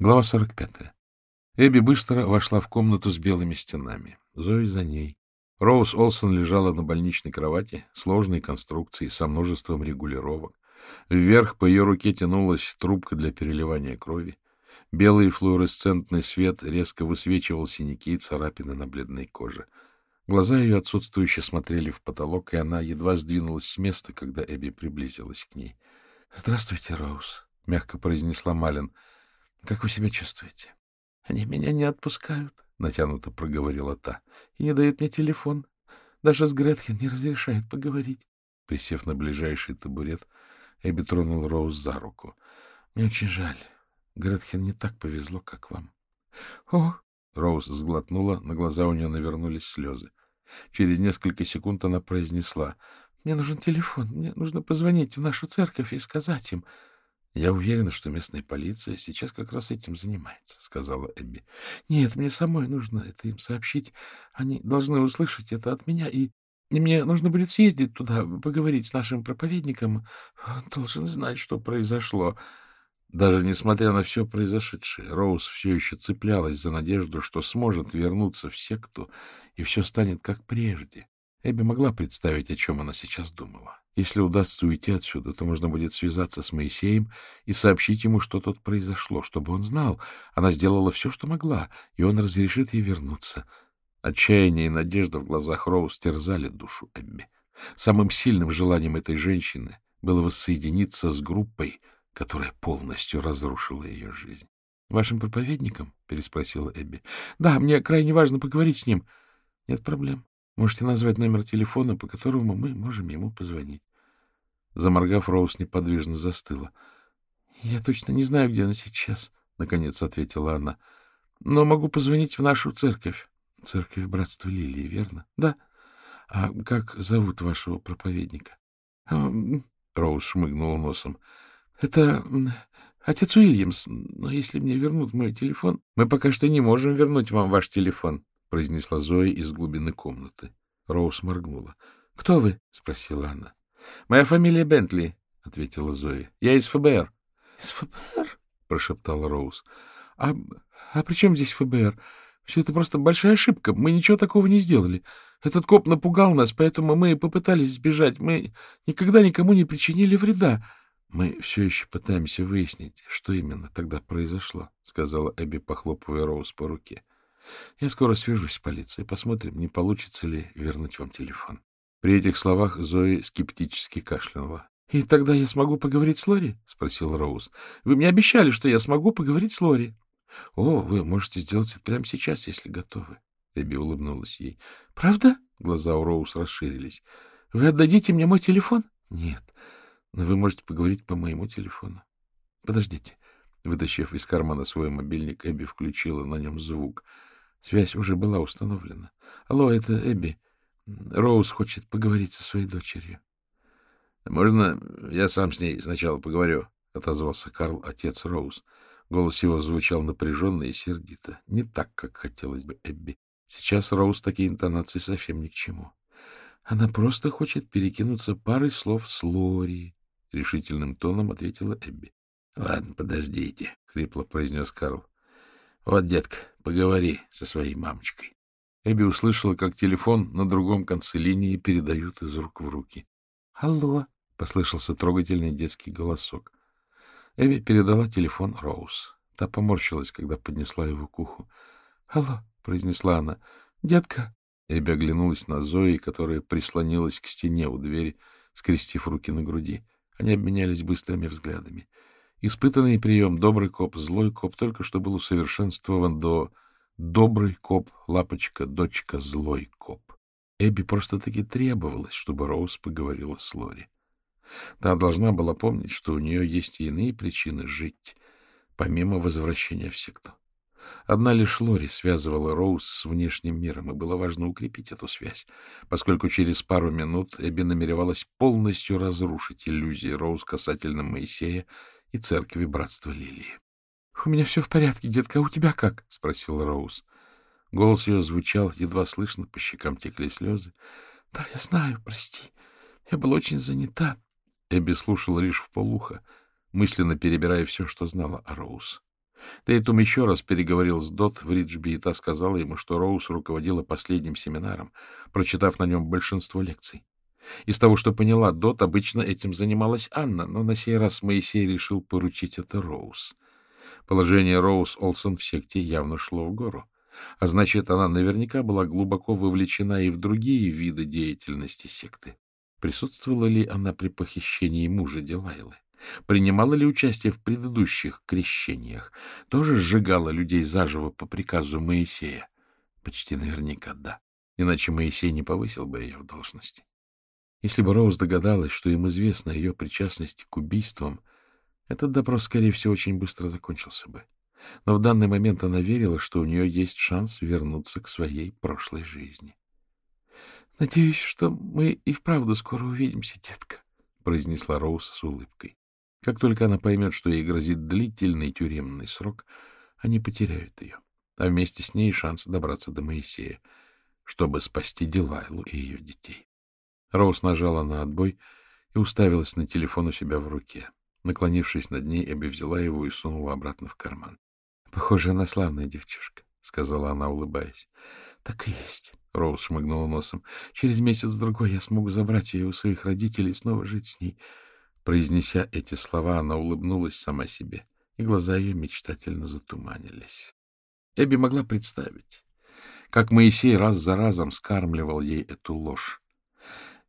Глава 45. Эбби быстро вошла в комнату с белыми стенами. Зои за ней. Роуз Олсон лежала на больничной кровати, сложной конструкции, со множеством регулировок. Вверх по ее руке тянулась трубка для переливания крови. Белый флуоресцентный свет резко высвечивал синяки и царапины на бледной коже. Глаза ее отсутствующе смотрели в потолок, и она едва сдвинулась с места, когда Эбби приблизилась к ней. — Здравствуйте, Роуз, — мягко произнесла Малин. — Как вы себя чувствуете? — Они меня не отпускают, — натянуто проговорила та, — и не дают мне телефон. Даже с Гретхен не разрешает поговорить. Присев на ближайший табурет, Эбби тронул Роуз за руку. — Мне очень жаль. Гретхен не так повезло, как вам. — О! — Роуз сглотнула, на глаза у нее навернулись слезы. Через несколько секунд она произнесла. — Мне нужен телефон. Мне нужно позвонить в нашу церковь и сказать им. — Я уверена, что местная полиция сейчас как раз этим занимается, — сказала Эбби. — Нет, мне самой нужно это им сообщить. Они должны услышать это от меня, и, и мне нужно будет съездить туда, поговорить с нашим проповедником. Он должен знать, что произошло. Даже несмотря на все произошедшее, Роуз все еще цеплялась за надежду, что сможет вернуться в секту, и все станет как прежде. Эбби могла представить, о чем она сейчас думала. Если удастся уйти отсюда, то можно будет связаться с Моисеем и сообщить ему, что тут произошло, чтобы он знал. Она сделала все, что могла, и он разрешит ей вернуться. Отчаяние и надежда в глазах Роуз терзали душу Эбби. Самым сильным желанием этой женщины было воссоединиться с группой, которая полностью разрушила ее жизнь. — Вашим проповедником? — переспросила Эбби. — Да, мне крайне важно поговорить с ним. — Нет проблем. Можете назвать номер телефона, по которому мы можем ему позвонить. Заморгав, Роуз неподвижно застыла. — Я точно не знаю, где она сейчас, — наконец ответила она. — Но могу позвонить в нашу церковь. — Церковь Братства Лилии, верно? — Да. — А как зовут вашего проповедника? — Роуз шмыгнула носом. — Это отец Уильямс. Но если мне вернут мой телефон... — Мы пока что не можем вернуть вам ваш телефон, — произнесла Зоя из глубины комнаты. Роуз моргнула. — Кто вы? — спросила она. — Моя фамилия Бентли, — ответила Зоя. — Я из ФБР. — Из ФБР? — прошептала Роуз. — А, а при чем здесь ФБР? Все это просто большая ошибка. Мы ничего такого не сделали. Этот коп напугал нас, поэтому мы попытались сбежать. Мы никогда никому не причинили вреда. — Мы все еще пытаемся выяснить, что именно тогда произошло, — сказала Эбби, похлопывая Роуз по руке. — Я скоро свяжусь с полицией. Посмотрим, не получится ли вернуть вам телефон. При этих словах Зои скептически кашлянула. — И тогда я смогу поговорить с Лори? — спросил Роуз. — Вы мне обещали, что я смогу поговорить с Лори. — О, вы можете сделать это прямо сейчас, если готовы. Эбби улыбнулась ей. — Правда? — глаза у Роуз расширились. — Вы отдадите мне мой телефон? — Нет. Но вы можете поговорить по моему телефону. Подождите. Вытащив из кармана свой мобильник, Эбби включила на нем звук. Связь уже была установлена. Алло, это Эбби. Роуз хочет поговорить со своей дочерью. — Можно я сам с ней сначала поговорю? — отозвался Карл, отец Роуз. Голос его звучал напряженно и сердито. Не так, как хотелось бы Эбби. Сейчас Роуз такие интонации совсем ни к чему. Она просто хочет перекинуться парой слов с Лори. — решительным тоном ответила Эбби. — Ладно, подождите, — хрипло произнес Карл. — Вот, детка, поговори со своей мамочкой. Эбби услышала, как телефон на другом конце линии передают из рук в руки. — Алло, — послышался трогательный детский голосок. Эбби передала телефон Роуз. Та поморщилась, когда поднесла его к уху. — Алло, — произнесла она. — Детка. Эбби оглянулась на Зои, которая прислонилась к стене у двери, скрестив руки на груди. — они обменялись быстрыми взглядами. Испытанный прием «добрый коп», «злой коп» только что был усовершенствован до «добрый коп», «лапочка», «дочка», «злой коп». Эбби просто-таки требовалось, чтобы Роуз поговорила с Лори. Та должна была помнить, что у нее есть иные причины жить, помимо возвращения в секту. Одна лишь Лори связывала Роуз с внешним миром, и было важно укрепить эту связь, поскольку через пару минут Эбби намеревалась полностью разрушить иллюзии Роуз касательно Моисея и церкви Братства Лилии. — У меня все в порядке, детка, а у тебя как? — спросила Роуз. Голос ее звучал едва слышно, по щекам текли слезы. — Да, я знаю, прости. Я была очень занята. Эбби слушала лишь в полухо, мысленно перебирая все, что знала о Роуз. Тейтум еще раз переговорил с Дот в Риджби, и та сказала ему, что Роуз руководила последним семинаром, прочитав на нем большинство лекций. Из того, что поняла Дот, обычно этим занималась Анна, но на сей раз Моисей решил поручить это Роуз. Положение Роуз Олсон в секте явно шло в гору. А значит, она наверняка была глубоко вовлечена и в другие виды деятельности секты. Присутствовала ли она при похищении мужа Дилайлы? Принимала ли участие в предыдущих крещениях? Тоже сжигала людей заживо по приказу Моисея? Почти наверняка да. Иначе Моисей не повысил бы ее в должности. Если бы Роуз догадалась, что им известно о ее причастности к убийствам, этот допрос, скорее всего, очень быстро закончился бы. Но в данный момент она верила, что у нее есть шанс вернуться к своей прошлой жизни. — Надеюсь, что мы и вправду скоро увидимся, детка, — произнесла Роуз с улыбкой. Как только она поймет, что ей грозит длительный тюремный срок, они потеряют ее, а вместе с ней шанс добраться до Моисея, чтобы спасти Дилайлу и ее детей. Роуз нажала на отбой и уставилась на телефон у себя в руке. Наклонившись над ней, Эбби взяла его и сунула обратно в карман. — Похоже, она славная девчушка, — сказала она, улыбаясь. — Так и есть. Роуз шмыгнула носом. — Через месяц-другой я смогу забрать ее у своих родителей и снова жить с ней. Произнеся эти слова, она улыбнулась сама себе, и глаза ее мечтательно затуманились. Эбби могла представить, как Моисей раз за разом скармливал ей эту ложь.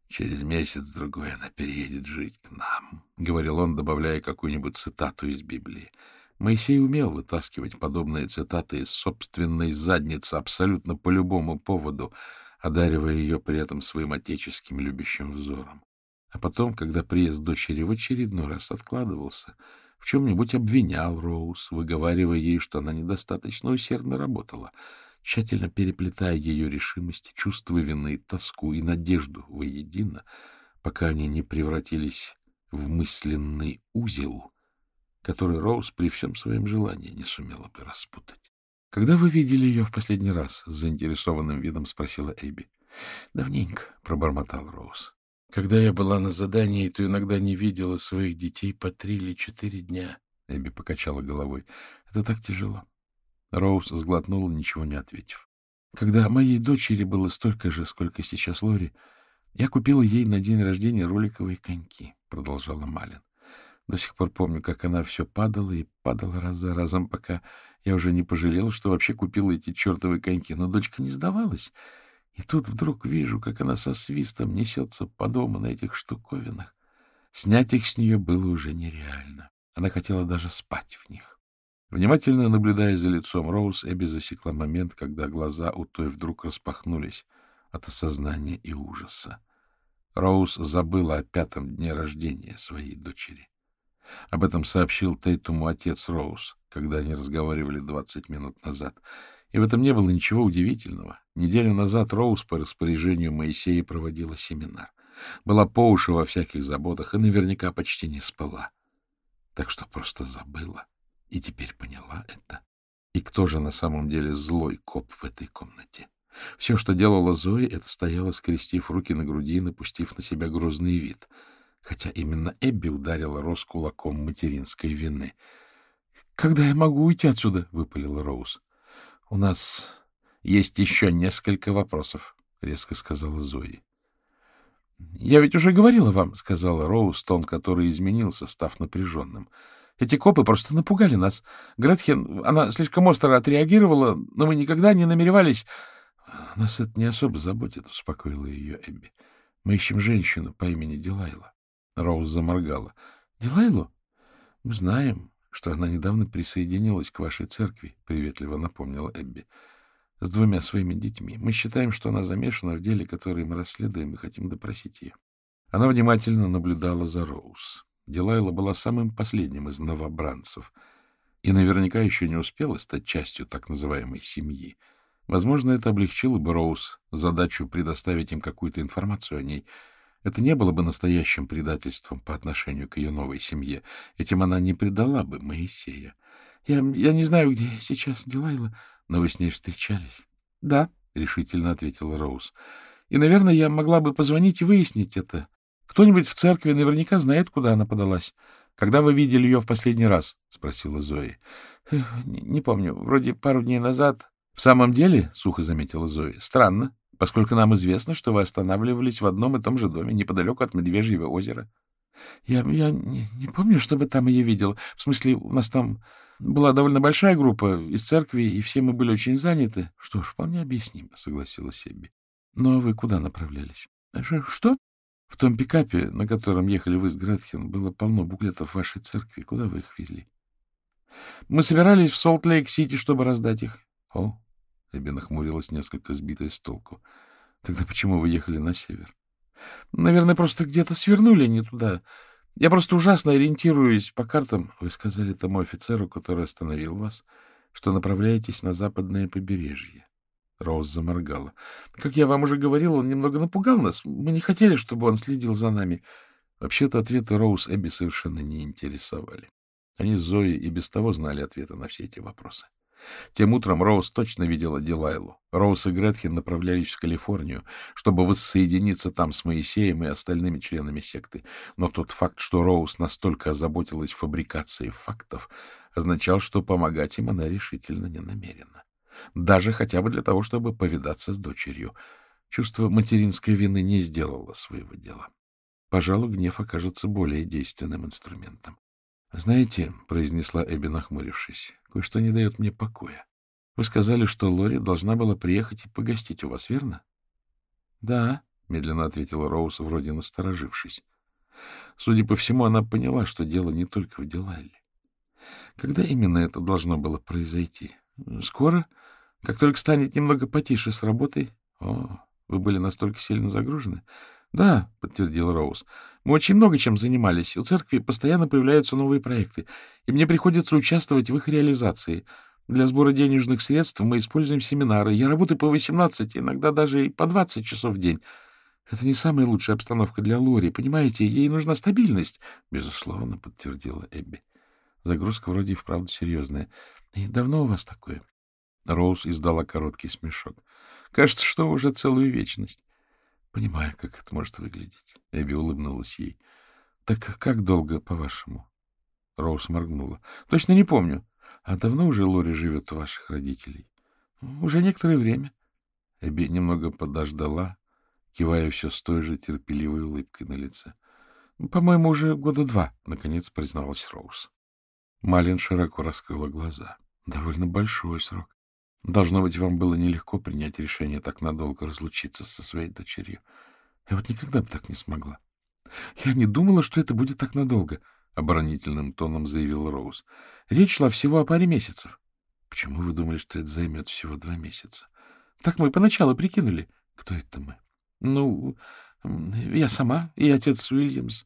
«Через месяц-другой она переедет жить к нам», — говорил он, добавляя какую-нибудь цитату из Библии. Моисей умел вытаскивать подобные цитаты из собственной задницы абсолютно по любому поводу, одаривая ее при этом своим отеческим любящим взором. А потом, когда приезд дочери в очередной раз откладывался, в чем-нибудь обвинял Роуз, выговаривая ей, что она недостаточно усердно работала, тщательно переплетая ее решимость, чувство вины, тоску и надежду воедино, пока они не превратились в мысленный узел, который Роуз при всем своем желании не сумела бы распутать. — Когда вы видели ее в последний раз? — с заинтересованным видом спросила Эбби. — Давненько, — пробормотал Роуз. — Когда я была на задании, то иногда не видела своих детей по три или четыре дня. Эбби покачала головой. — Это так тяжело. Роуз сглотнула, ничего не ответив. — Когда моей дочери было столько же, сколько сейчас Лори, я купила ей на день рождения роликовые коньки, — продолжала Малин. До сих пор помню, как она все падала и падала раз за разом, пока я уже не пожалела, что вообще купила эти чертовы коньки. Но дочка не сдавалась. И тут вдруг вижу, как она со свистом несется по дому на этих штуковинах. Снять их с нее было уже нереально. Она хотела даже спать в них. Внимательно наблюдая за лицом Роуз, Эбби засекла момент, когда глаза у той вдруг распахнулись от осознания и ужаса. Роуз забыла о пятом дне рождения своей дочери. Об этом сообщил Тейтуму отец Роуз, когда они разговаривали 20 минут назад. И в этом не было ничего удивительного. Неделю назад Роуз по распоряжению Моисея проводила семинар. Была по уши во всяких заботах и наверняка почти не спала. Так что просто забыла и теперь поняла это. И кто же на самом деле злой коп в этой комнате? Все, что делала Зои, это стояла, скрестив руки на груди и напустив на себя грозный вид — хотя именно Эбби ударила Роуз кулаком материнской вины. — Когда я могу уйти отсюда? — выпалила Роуз. — У нас есть еще несколько вопросов, — резко сказала Зои. — Я ведь уже говорила вам, — сказала Роуз, тон который изменился, став напряженным. — Эти копы просто напугали нас. Гретхен, она слишком остро отреагировала, но мы никогда не намеревались... — Нас это не особо заботит, — успокоила ее Эбби. — Мы ищем женщину по имени Дилайла. Роуз заморгала. — Дилайлу? — Мы знаем, что она недавно присоединилась к вашей церкви, — приветливо напомнила Эбби, — с двумя своими детьми. Мы считаем, что она замешана в деле, которое мы расследуем, и хотим допросить ее. Она внимательно наблюдала за Роуз. Дилайла была самым последним из новобранцев и наверняка еще не успела стать частью так называемой семьи. Возможно, это облегчило бы Роуз задачу предоставить им какую-то информацию о ней — это не было бы настоящим предательством по отношению к ее новой семье. Этим она не предала бы Моисея. Я, я не знаю, где сейчас Дилайла, но вы с ней встречались. — Да, — решительно ответила Роуз. — И, наверное, я могла бы позвонить и выяснить это. Кто-нибудь в церкви наверняка знает, куда она подалась. Когда вы видели ее в последний раз? — спросила Зои. — не, помню. Вроде пару дней назад. — В самом деле, — сухо заметила Зои, — странно, поскольку нам известно, что вы останавливались в одном и том же доме неподалеку от Медвежьего озера. — Я, я не, не помню, чтобы там ее видел. В смысле, у нас там была довольно большая группа из церкви, и все мы были очень заняты. — Что ж, вполне объяснимо, — согласилась Себби. — Но вы куда направлялись? — Что? В том пикапе, на котором ехали вы с Гретхен, было полно буклетов вашей церкви. Куда вы их везли? — Мы собирались в Солт-Лейк-Сити, чтобы раздать их. — О, — Эбби нахмурилась, несколько сбитая с толку. — Тогда почему вы ехали на север? — Наверное, просто где-то свернули не туда. Я просто ужасно ориентируюсь по картам. Вы сказали тому офицеру, который остановил вас, что направляетесь на западное побережье. Роуз заморгала. — Как я вам уже говорил, он немного напугал нас. Мы не хотели, чтобы он следил за нами. Вообще-то ответы Роуз Эбби совершенно не интересовали. Они с Зоей и без того знали ответы на все эти вопросы. Тем утром Роуз точно видела Дилайлу. Роуз и Гретхен направлялись в Калифорнию, чтобы воссоединиться там с Моисеем и остальными членами секты. Но тот факт, что Роуз настолько озаботилась фабрикацией фактов, означал, что помогать им она решительно не намерена даже хотя бы для того, чтобы повидаться с дочерью. Чувство материнской вины не сделало своего дела. Пожалуй, гнев окажется более действенным инструментом. — Знаете, — произнесла Эбби, нахмурившись, — кое-что не дает мне покоя. Вы сказали, что Лори должна была приехать и погостить у вас, верно? — Да, — медленно ответила Роуз, вроде насторожившись. Судя по всему, она поняла, что дело не только в Дилайле. Когда именно это должно было произойти? Скоро? Как только станет немного потише с работой... О, вы были настолько сильно загружены? Да, подтвердил Роуз. Мы очень много чем занимались. У церкви постоянно появляются новые проекты, и мне приходится участвовать в их реализации. Для сбора денежных средств мы используем семинары. Я работаю по 18, иногда даже и по 20 часов в день. Это не самая лучшая обстановка для Лори, понимаете? Ей нужна стабильность. Безусловно, подтвердила Эбби. Загрузка вроде и вправду серьезная. И давно у вас такое? Роуз издала короткий смешок. Кажется, что уже целую вечность. Понимаю, как это может выглядеть. Эбби улыбнулась ей. Так как долго, по-вашему? Роуз моргнула. Точно не помню. А давно уже Лори живет у ваших родителей? Уже некоторое время. Эбби немного подождала, кивая все с той же терпеливой улыбкой на лице. — По-моему, уже года два, — наконец призналась Роуз. Малин широко раскрыла глаза. — Довольно большой срок. Должно быть, вам было нелегко принять решение так надолго разлучиться со своей дочерью. Я вот никогда бы так не смогла. — Я не думала, что это будет так надолго, — оборонительным тоном заявил Роуз. — Речь шла всего о паре месяцев. — Почему вы думали, что это займет всего два месяца? — Так мы поначалу прикинули. — Кто это мы? — Ну, я сама и отец Уильямс.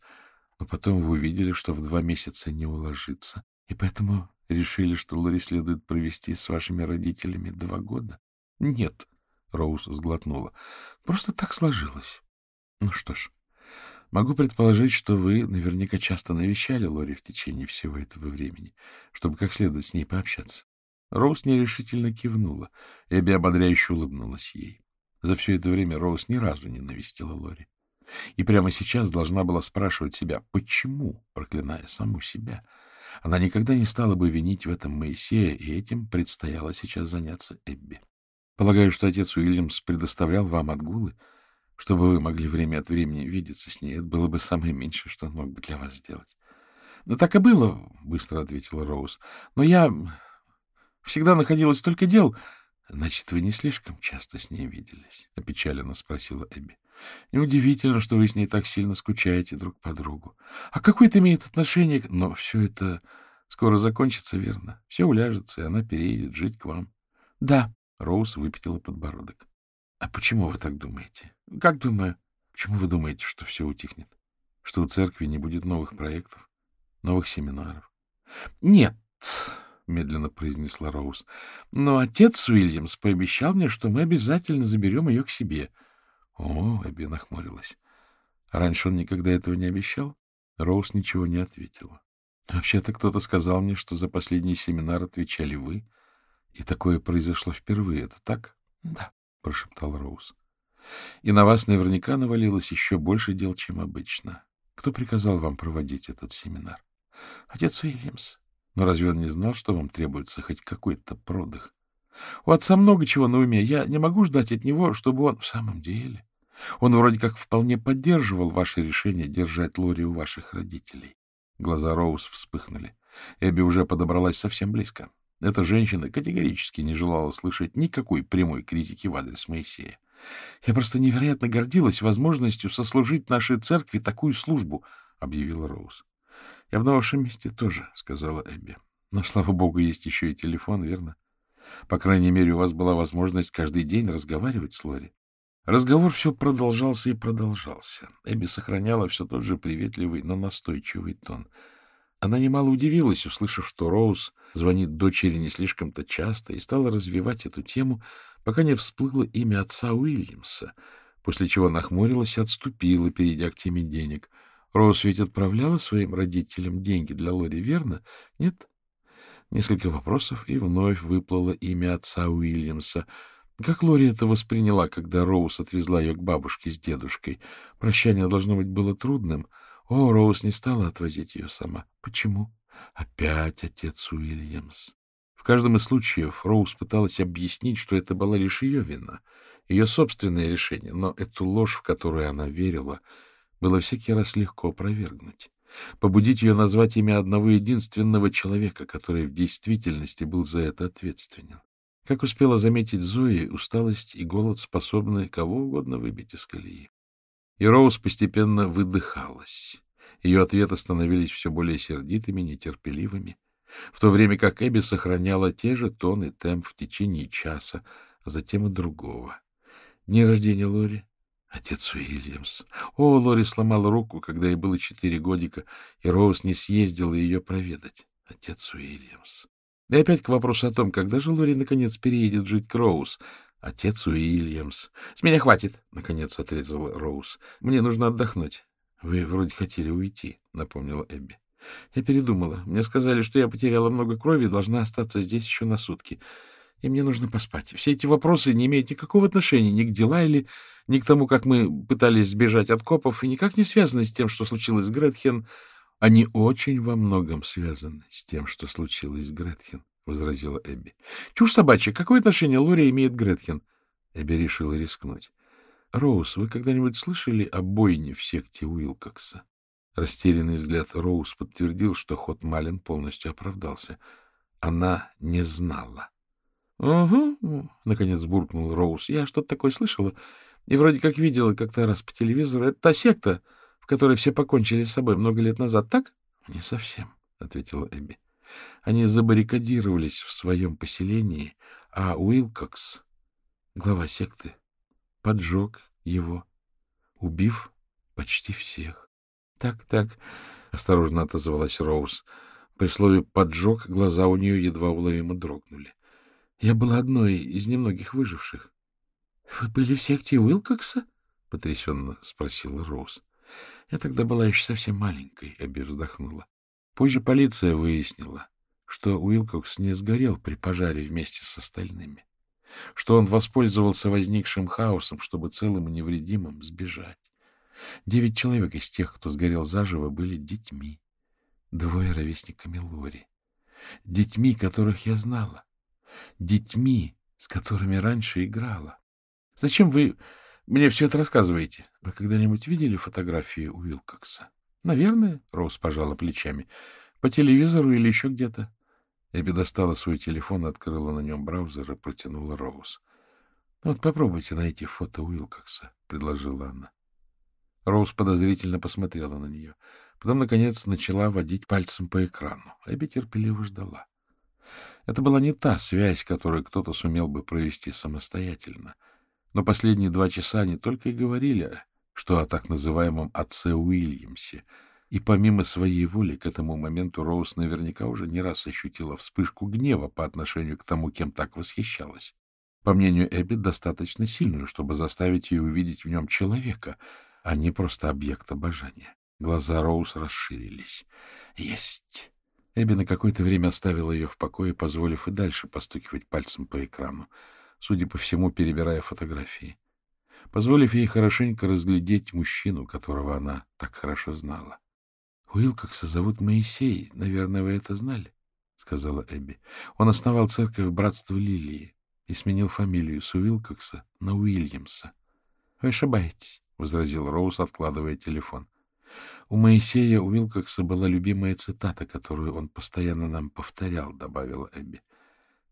Но потом вы увидели, что в два месяца не уложится, и поэтому Решили, что Лори следует провести с вашими родителями два года? Нет, Роуз сглотнула. Просто так сложилось. Ну что ж, могу предположить, что вы наверняка часто навещали Лори в течение всего этого времени, чтобы как следует с ней пообщаться. Роуз нерешительно кивнула. Эбби ободряюще улыбнулась ей. За все это время Роуз ни разу не навестила Лори. И прямо сейчас должна была спрашивать себя, почему, проклиная саму себя, — она никогда не стала бы винить в этом Моисея, и этим предстояло сейчас заняться Эбби. Полагаю, что отец Уильямс предоставлял вам отгулы, чтобы вы могли время от времени видеться с ней. Это было бы самое меньшее, что он мог бы для вас сделать. — Ну, так и было, — быстро ответила Роуз. — Но я всегда находилась столько дел. — Значит, вы не слишком часто с ней виделись? — опечаленно спросила Эбби. Неудивительно, что вы с ней так сильно скучаете друг по другу. А какое это имеет отношение? Но все это скоро закончится, верно? Все уляжется, и она переедет жить к вам. — Да, — Роуз выпятила подбородок. — А почему вы так думаете? — Как думаю? Почему вы думаете, что все утихнет? Что у церкви не будет новых проектов, новых семинаров? — Нет, — медленно произнесла Роуз. — Но отец Уильямс пообещал мне, что мы обязательно заберем ее к себе. — о, Эбби нахмурилась. Раньше он никогда этого не обещал? Роуз ничего не ответила. Вообще-то кто-то сказал мне, что за последний семинар отвечали вы, и такое произошло впервые. Это так? Да, прошептал Роуз. И на вас наверняка навалилось еще больше дел, чем обычно. Кто приказал вам проводить этот семинар? — Отец Уильямс, но разве он не знал, что вам требуется хоть какой-то продых? У отца много чего на уме. Я не могу ждать от него, чтобы он... В самом деле... Он вроде как вполне поддерживал ваше решение держать Лори у ваших родителей. Глаза Роуз вспыхнули. Эбби уже подобралась совсем близко. Эта женщина категорически не желала слышать никакой прямой критики в адрес Моисея. Я просто невероятно гордилась возможностью сослужить нашей церкви такую службу, — объявила Роуз. — Я бы на вашем месте тоже, — сказала Эбби. — Но, слава богу, есть еще и телефон, верно? По крайней мере, у вас была возможность каждый день разговаривать с Лори. Разговор все продолжался и продолжался. Эбби сохраняла все тот же приветливый, но настойчивый тон. Она немало удивилась, услышав, что Роуз звонит дочери не слишком-то часто, и стала развивать эту тему, пока не всплыло имя отца Уильямса, после чего нахмурилась и отступила, перейдя к теме денег. Роуз ведь отправляла своим родителям деньги для Лори, верно? Нет? Несколько вопросов, и вновь выплыло имя отца Уильямса — как Лори это восприняла, когда Роуз отвезла ее к бабушке с дедушкой? Прощание, должно быть, было трудным. О, Роуз не стала отвозить ее сама. Почему? Опять отец Уильямс. В каждом из случаев Роуз пыталась объяснить, что это была лишь ее вина, ее собственное решение, но эту ложь, в которую она верила, было всякий раз легко опровергнуть. Побудить ее назвать имя одного единственного человека, который в действительности был за это ответственен. Как успела заметить Зои, усталость и голод способны кого угодно выбить из колеи. И Роуз постепенно выдыхалась. Ее ответы становились все более сердитыми, нетерпеливыми, в то время как Эбби сохраняла те же тон и темп в течение часа, а затем и другого. Дни рождения Лори. Отец Уильямс. О, Лори сломала руку, когда ей было четыре годика, и Роуз не съездила ее проведать. Отец Уильямс. И опять к вопросу о том, когда же Лори наконец переедет жить к Роуз. Отец Уильямс. — С меня хватит, — наконец отрезала Роуз. — Мне нужно отдохнуть. — Вы вроде хотели уйти, — напомнила Эбби. — Я передумала. Мне сказали, что я потеряла много крови и должна остаться здесь еще на сутки. И мне нужно поспать. Все эти вопросы не имеют никакого отношения ни к дела или ни к тому, как мы пытались сбежать от копов, и никак не связаны с тем, что случилось с Гретхен. Они очень во многом связаны с тем, что случилось с Гретхен, — возразила Эбби. — Чушь собачья. Какое отношение Лори имеет Гретхен? Эбби решила рискнуть. — Роуз, вы когда-нибудь слышали о бойне в секте Уилкокса? Растерянный взгляд Роуз подтвердил, что ход Малин полностью оправдался. Она не знала. — Угу, — наконец буркнул Роуз. — Я что-то такое слышала. И вроде как видела как-то раз по телевизору. Это та секта, в которой все покончили с собой много лет назад, так? — Не совсем, — ответила Эбби. Они забаррикадировались в своем поселении, а Уилкокс, глава секты, поджег его, убив почти всех. — Так, так, — осторожно отозвалась Роуз. При слове «поджег» глаза у нее едва уловимо дрогнули. Я была одной из немногих выживших. — Вы были в секте Уилкокса? — потрясенно спросила Роуз. Я тогда была еще совсем маленькой, Эбби вздохнула. Позже полиция выяснила, что Уилкокс не сгорел при пожаре вместе с остальными, что он воспользовался возникшим хаосом, чтобы целым и невредимым сбежать. Девять человек из тех, кто сгорел заживо, были детьми, двое ровесниками Лори, детьми, которых я знала, детьми, с которыми раньше играла. Зачем вы мне все это рассказываете. Вы когда-нибудь видели фотографии Уилкокса? Наверное, Роуз пожала плечами. По телевизору или еще где-то. Эбби достала свой телефон, открыла на нем браузер и протянула Роуз. — Вот попробуйте найти фото Уилкокса, — предложила она. Роуз подозрительно посмотрела на нее. Потом, наконец, начала водить пальцем по экрану. Эбби терпеливо ждала. Это была не та связь, которую кто-то сумел бы провести самостоятельно — но последние два часа они только и говорили, что о так называемом отце Уильямсе, и помимо своей воли к этому моменту Роуз наверняка уже не раз ощутила вспышку гнева по отношению к тому, кем так восхищалась. По мнению Эбби, достаточно сильную, чтобы заставить ее увидеть в нем человека, а не просто объект обожания. Глаза Роуз расширились. «Есть!» Эбби на какое-то время оставила ее в покое, позволив и дальше постукивать пальцем по экрану судя по всему, перебирая фотографии, позволив ей хорошенько разглядеть мужчину, которого она так хорошо знала. — Уилкокса зовут Моисей. Наверное, вы это знали, — сказала Эбби. Он основал церковь Братства Лилии и сменил фамилию с Уилкокса на Уильямса. — Вы ошибаетесь, — возразил Роуз, откладывая телефон. У Моисея Уилкокса была любимая цитата, которую он постоянно нам повторял, — добавила Эбби.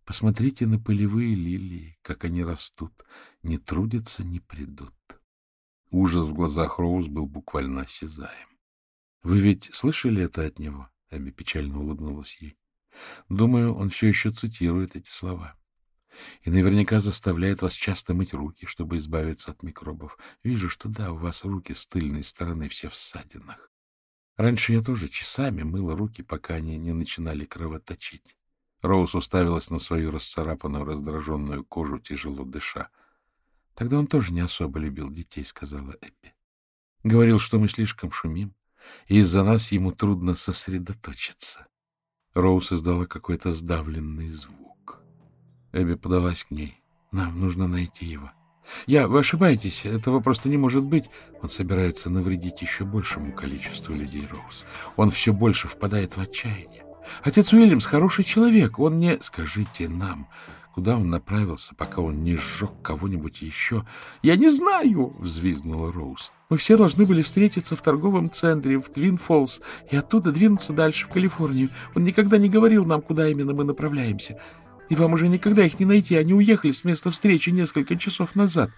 Посмотрите на полевые лилии, как они растут, не трудятся, не придут. Ужас в глазах Роуз был буквально осязаем. — Вы ведь слышали это от него? — Эбби печально улыбнулась ей. — Думаю, он все еще цитирует эти слова. И наверняка заставляет вас часто мыть руки, чтобы избавиться от микробов. Вижу, что да, у вас руки с тыльной стороны все в ссадинах. Раньше я тоже часами мыла руки, пока они не начинали кровоточить. Роуз уставилась на свою расцарапанную, раздраженную кожу, тяжело дыша. — Тогда он тоже не особо любил детей, — сказала Эппи. Говорил, что мы слишком шумим, и из-за нас ему трудно сосредоточиться. Роуз издала какой-то сдавленный звук. Эбби подалась к ней. — Нам нужно найти его. — Я, вы ошибаетесь, этого просто не может быть. Он собирается навредить еще большему количеству людей, Роуз. Он все больше впадает в отчаяние. Отец Уильямс хороший человек, он не... Скажите нам, куда он направился, пока он не сжег кого-нибудь еще? — Я не знаю, — взвизгнула Роуз. — Мы все должны были встретиться в торговом центре в Твин Фоллс и оттуда двинуться дальше в Калифорнию. Он никогда не говорил нам, куда именно мы направляемся. И вам уже никогда их не найти, они уехали с места встречи несколько часов назад.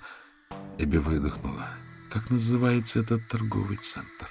Эбби выдохнула. Как называется этот торговый центр?